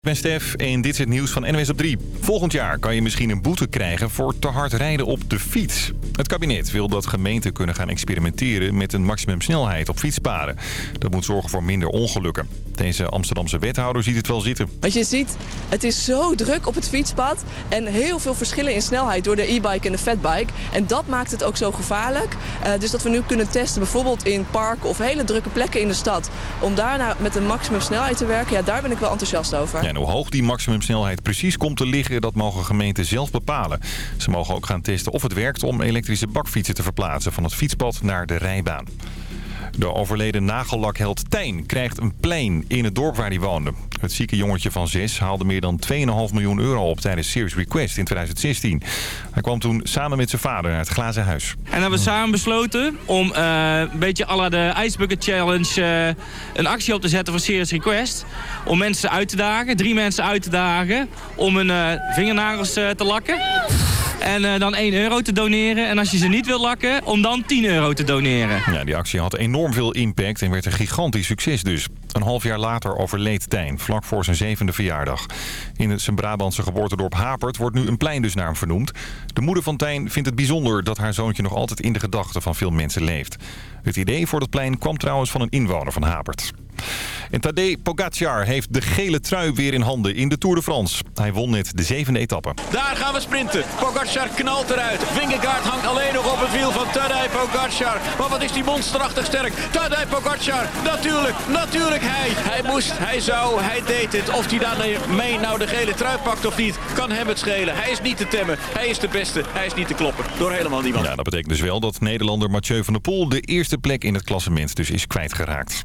Ik ben Stef en dit is het nieuws van NWS op 3. Volgend jaar kan je misschien een boete krijgen voor te hard rijden op de fiets. Het kabinet wil dat gemeenten kunnen gaan experimenteren met een maximumsnelheid op fietspaden. Dat moet zorgen voor minder ongelukken. Deze Amsterdamse wethouder ziet het wel zitten. Want je ziet, het is zo druk op het fietspad en heel veel verschillen in snelheid door de e-bike en de fatbike. En dat maakt het ook zo gevaarlijk. Uh, dus dat we nu kunnen testen, bijvoorbeeld in parken of hele drukke plekken in de stad. Om daarna met een maximumsnelheid te werken, ja, daar ben ik wel enthousiast over. Ja, en hoe hoog die maximumsnelheid precies komt te liggen, dat mogen gemeenten zelf bepalen. Ze mogen ook gaan testen of het werkt om elektrische bakfietsen te verplaatsen van het fietspad naar de rijbaan. De overleden nagellakheld Tijn krijgt een plein in het dorp waar hij woonde. Het zieke jongetje van 6 haalde meer dan 2,5 miljoen euro op tijdens Serious Request in 2016. Hij kwam toen samen met zijn vader naar het glazen huis. En hebben we samen besloten om uh, een beetje à la de Ice Bucket Challenge uh, een actie op te zetten voor Serious Request. Om mensen uit te dagen, drie mensen uit te dagen, om hun uh, vingernagels te lakken. En dan 1 euro te doneren. En als je ze niet wil lakken, om dan 10 euro te doneren. Ja, die actie had enorm veel impact en werd een gigantisch succes dus. Een half jaar later overleed Tijn, vlak voor zijn zevende verjaardag. In zijn Brabantse geboortedorp Hapert wordt nu een plein dus naar hem vernoemd. De moeder van Tijn vindt het bijzonder dat haar zoontje nog altijd in de gedachten van veel mensen leeft. Het idee voor het plein kwam trouwens van een inwoner van Hapert. En Tadej Pogacar heeft de gele trui weer in handen in de Tour de France. Hij won net de zevende etappe. Daar gaan we sprinten. Pogacar knalt eruit. Vingegaard hangt alleen nog op het wiel van Tadej Pogacar. Maar wat is die monsterachtig sterk. Tadej Pogacar, natuurlijk, natuurlijk hij. Hij moest, hij zou, hij deed het. Of hij daarmee nou de gele trui pakt of niet, kan hem het schelen. Hij is niet te temmen. Hij is de beste. Hij is niet te kloppen. Door helemaal niemand. Ja, dat betekent dus wel dat Nederlander Mathieu van der Poel de eerste plek in het klassement dus is kwijtgeraakt.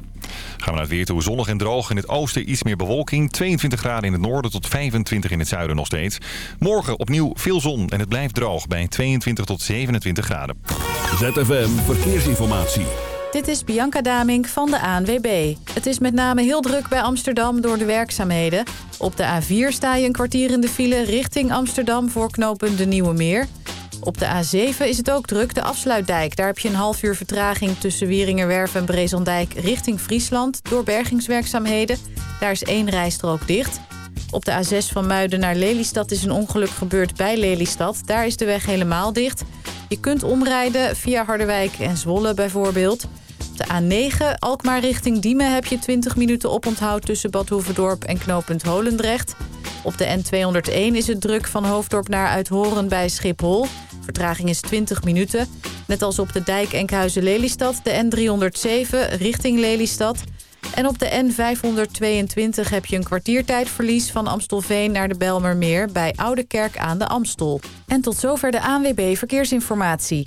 Gaan we naar het weer toe. Zonnig en droog. In het oosten iets meer bewolking. 22 graden in het noorden tot 25 in het zuiden nog steeds. Morgen opnieuw veel zon en het blijft droog bij 22 tot 27 graden. ZFM Verkeersinformatie. Dit is Bianca Damink van de ANWB. Het is met name heel druk bij Amsterdam door de werkzaamheden. Op de A4 sta je een kwartier in de file richting Amsterdam voor knooppunt de Nieuwe Meer. Op de A7 is het ook druk, de afsluitdijk. Daar heb je een half uur vertraging tussen Wieringerwerf en Brezondijk richting Friesland... door bergingswerkzaamheden. Daar is één rijstrook dicht. Op de A6 van Muiden naar Lelystad is een ongeluk gebeurd bij Lelystad. Daar is de weg helemaal dicht. Je kunt omrijden via Harderwijk en Zwolle bijvoorbeeld. Op de A9 Alkmaar richting Diemen heb je 20 minuten oponthoud... tussen Bad en knooppunt Holendrecht. Op de N201 is het druk van Hoofddorp naar Uithoren bij Schiphol... Vertraging is 20 minuten. Net als op de dijk Enkhuizen-Lelystad, de N307 richting Lelystad. En op de N522 heb je een kwartiertijdverlies van Amstelveen naar de Belmermeer... bij Oudekerk aan de Amstel. En tot zover de ANWB Verkeersinformatie.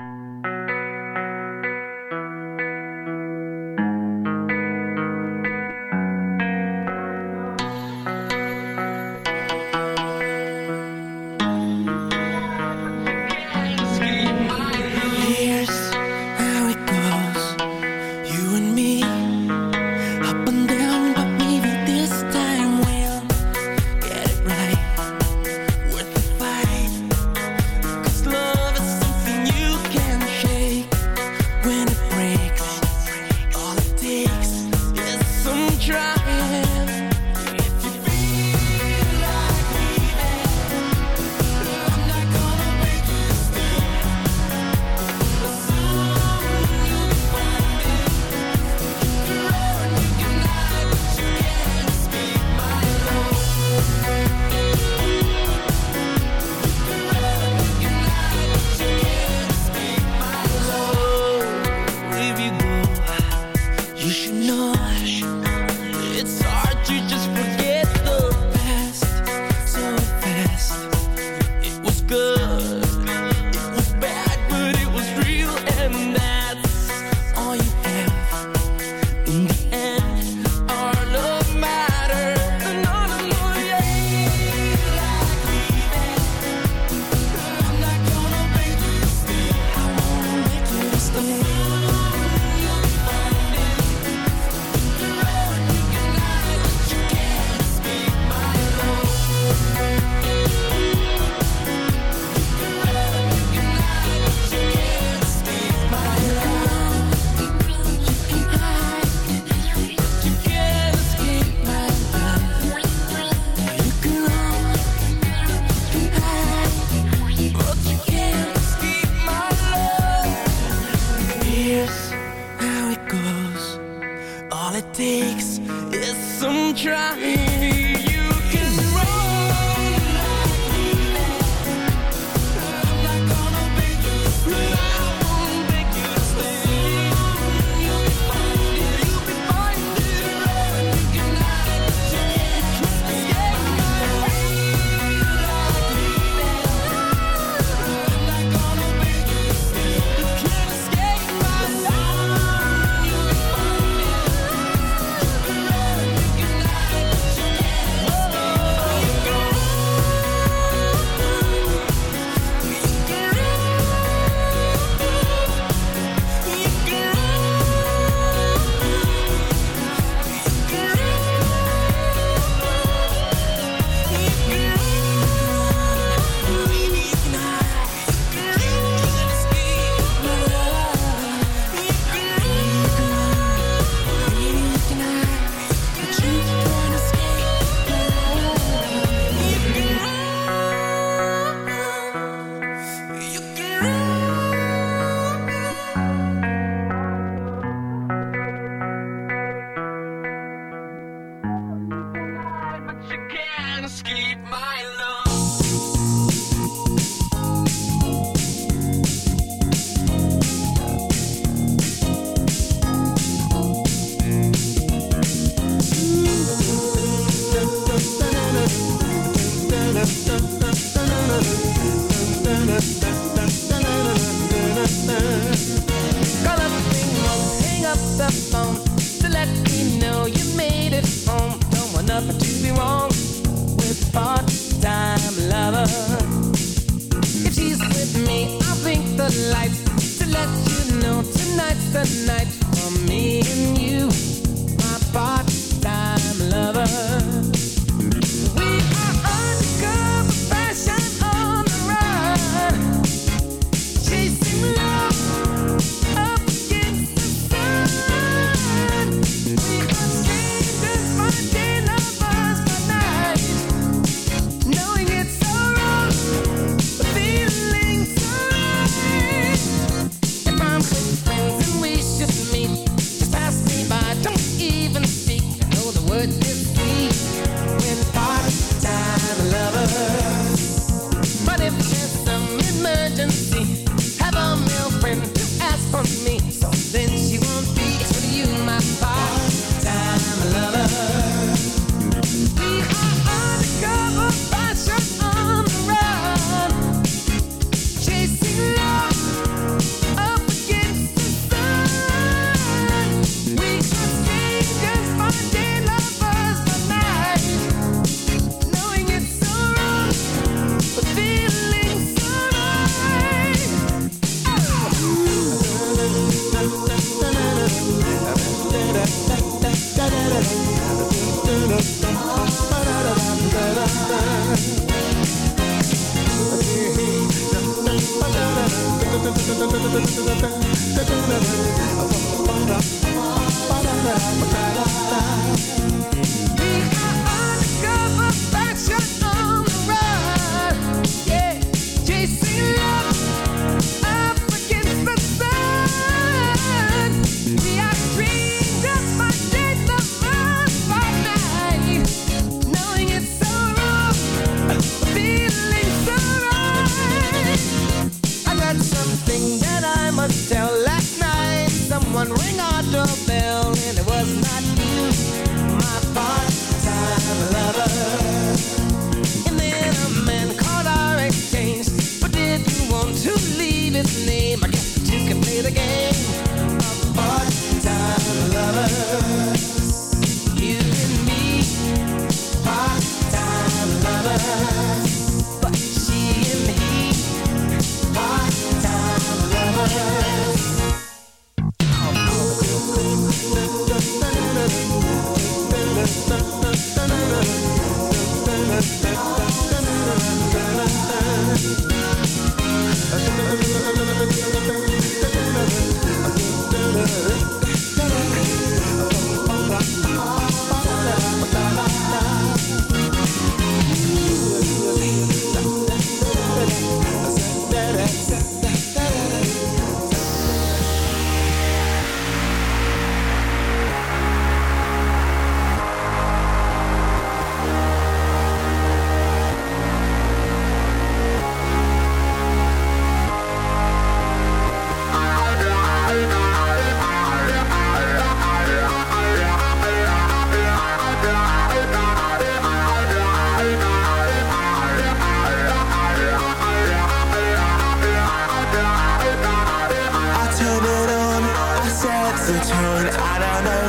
Call up, ring up, hang up the phone. Undercover action I don't know.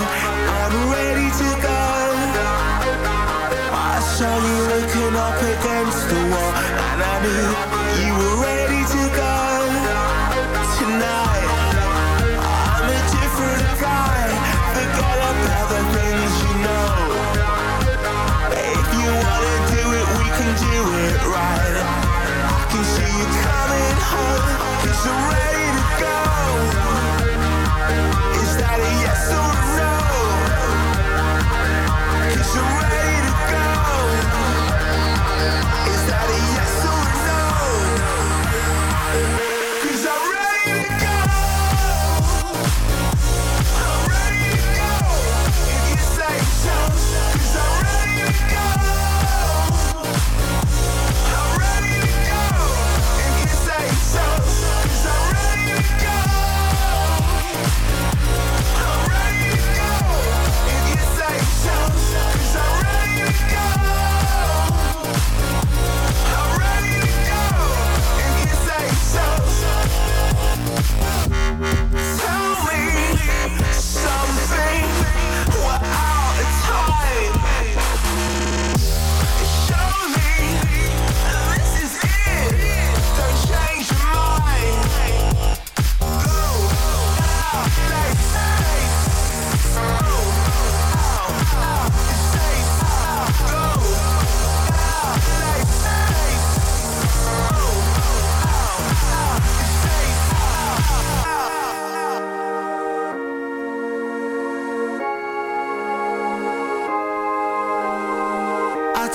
I'm ready to go. I saw you looking up against the wall, and I knew.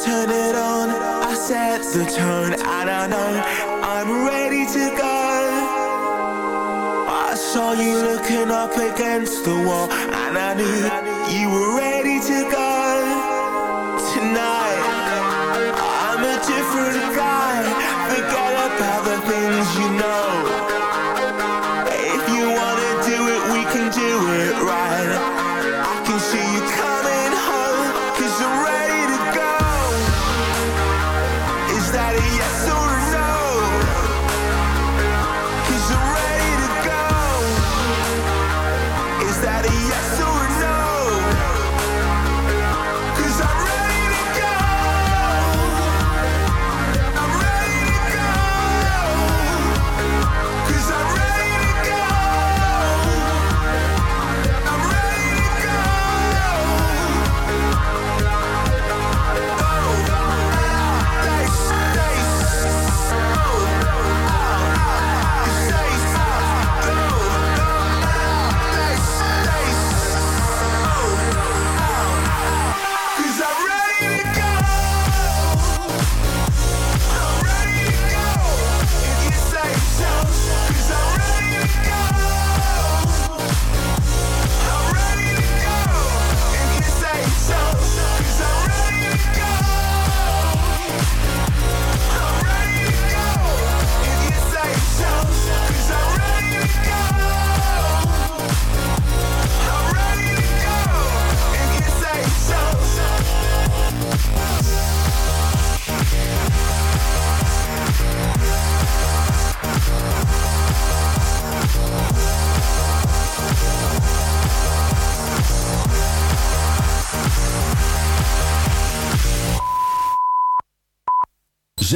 turn it on. I set the tone, I don't know. I'm ready to go. I saw you looking up against the wall, and I knew you were ready to go.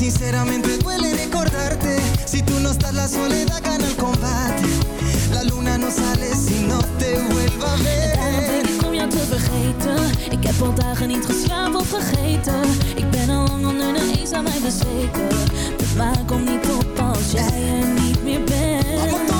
Sinceramente duele recordarte. Si tú no estás la soledad gana el combate. La luna no sale si no te vuelva a ver. Denk ik om jou te vergeten. Ik heb al dagen niet geslapen of vergeten. Ik ben al lang onder de eens aan mij bezweken. De maan komt niet op als jij er niet meer bent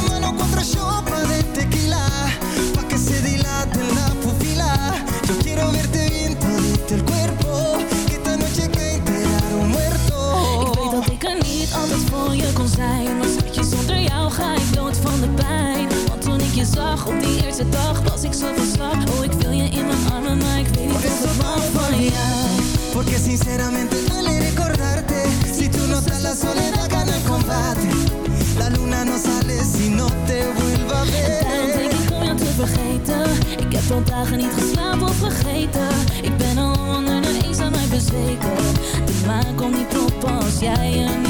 eerste dag Was ik zo van slag. Oh, ik wil je in mijn armen Maar ik weet niet of hou pa' van jou Porque sinceramente duele recordarte. Si tú no estás la soledad gana el combate. La luna no sale si no te vuelva a Daarom denk ver ik om jou te vergeten. Ik heb al dagen niet geslapen of vergeten. Ik ben al onder de eens aan mij bezweken. De maan komt niet op als jij er niet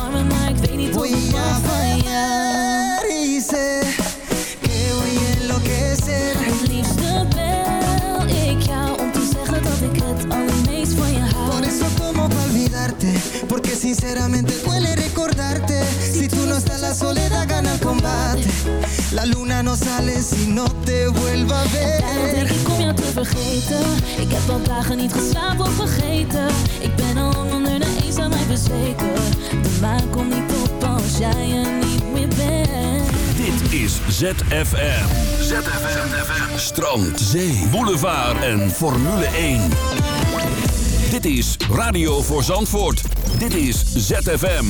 niet Voy ik a ver y sé que voy a enloquecer. Het liefste bel ik jou om te zeggen dat ik het allermeest van je hou. Por eso tomo pa' olvidarte Porque sinceramente duele recordarte. Si tú no estás la soledad gana el combate. La luna no sale si no te vuelva a Daarom denk ver ik om jou te vergeten. Ik heb al dagen niet geslapen of vergeten. Ik ben al onder de eens aan mij bezweken. De maan komt niet op als jij er niet meer bent Dit is ZFM. ZFM. Strand, zee, boulevard en Formule 1. Dit is Radio voor Zandvoort. Dit is ZFM.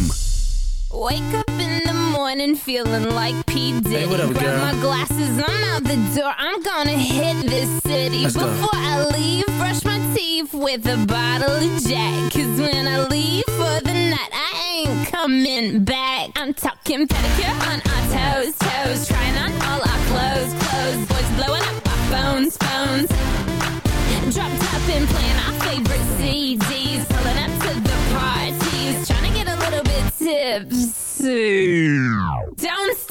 Wake up in the morning feeling like P. Diddy. Hey, what up, Grab girl? my glasses, I'm out the door. I'm gonna hit this city. Let's go. Before I leave, brush my teeth with a bottle of Jack. Cause when I leave for the night, I ain't coming back. I'm talking pedicure on our toes, toes. Trying on all our clothes, clothes. Boys blowing up our phones, phones. Dropped up and playing our favorite CDs. Pulling up to the parties. Trying to get a little bit tipsy. Don't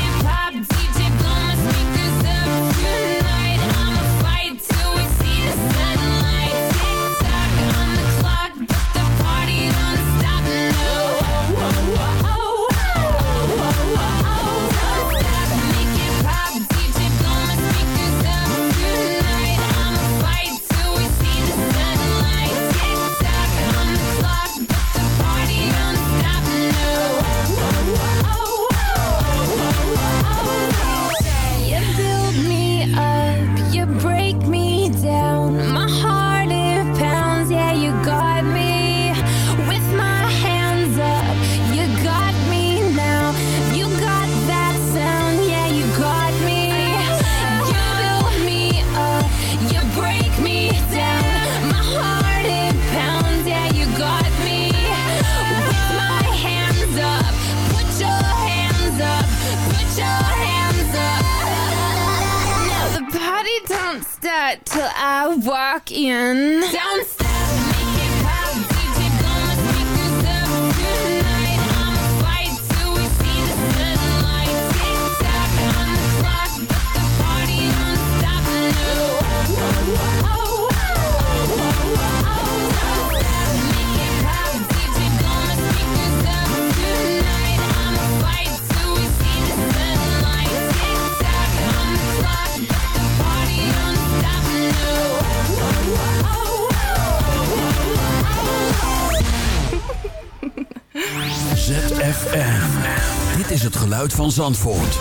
Zandvoort.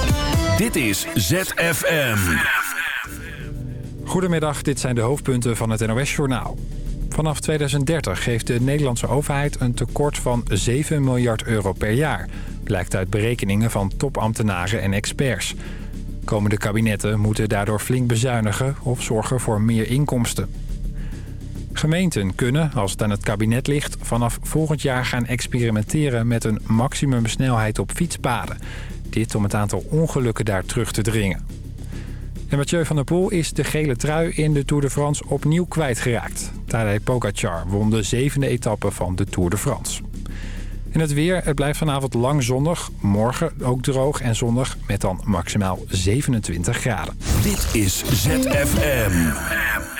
Dit is ZFM. Goedemiddag, dit zijn de hoofdpunten van het NOS-journaal. Vanaf 2030 geeft de Nederlandse overheid een tekort van 7 miljard euro per jaar. Blijkt uit berekeningen van topambtenaren en experts. Komende kabinetten moeten daardoor flink bezuinigen of zorgen voor meer inkomsten. Gemeenten kunnen, als het aan het kabinet ligt... vanaf volgend jaar gaan experimenteren met een maximumsnelheid op fietspaden. Dit om het aantal ongelukken daar terug te dringen. En Mathieu van der Poel is de gele trui in de Tour de France opnieuw kwijtgeraakt. Tadej Pogacar won de zevende etappe van de Tour de France. En het weer, het blijft vanavond lang zonnig. Morgen ook droog en zonnig met dan maximaal 27 graden. Dit is ZFM.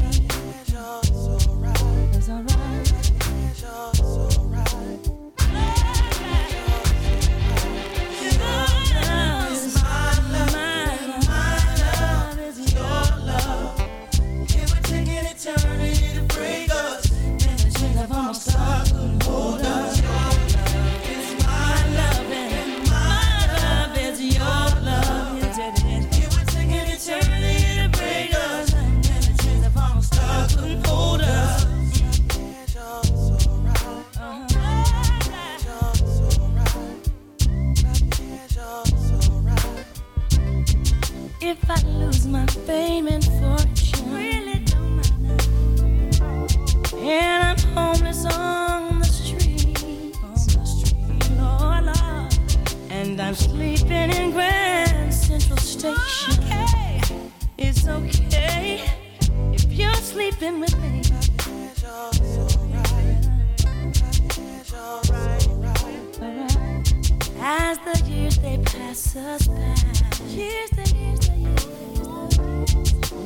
If I lose my fame and fortune, really don't matter. And I'm homeless on the street, on the street, Lord, Lord. And I'm sleeping in Grand Central Station. Okay. It's okay if you're sleeping with me. As the years they pass us by, years the years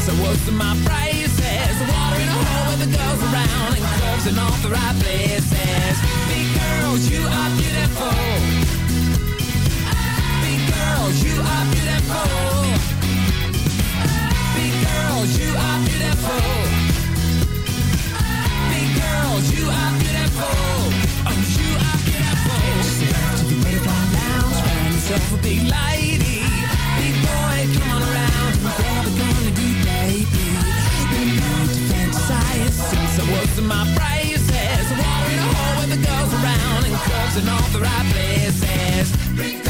So what's my prices? Water in a hole with the girls around And curves in all the right places. Big girls, you are beautiful. Big girls, you are beautiful. Big girls, you are beautiful. Big girls, you are beautiful. Oh, you are beautiful. Step to the Lounge Find yourself a big lady. most my phrases. Walking a hole with the girls around and clubs in all the right places.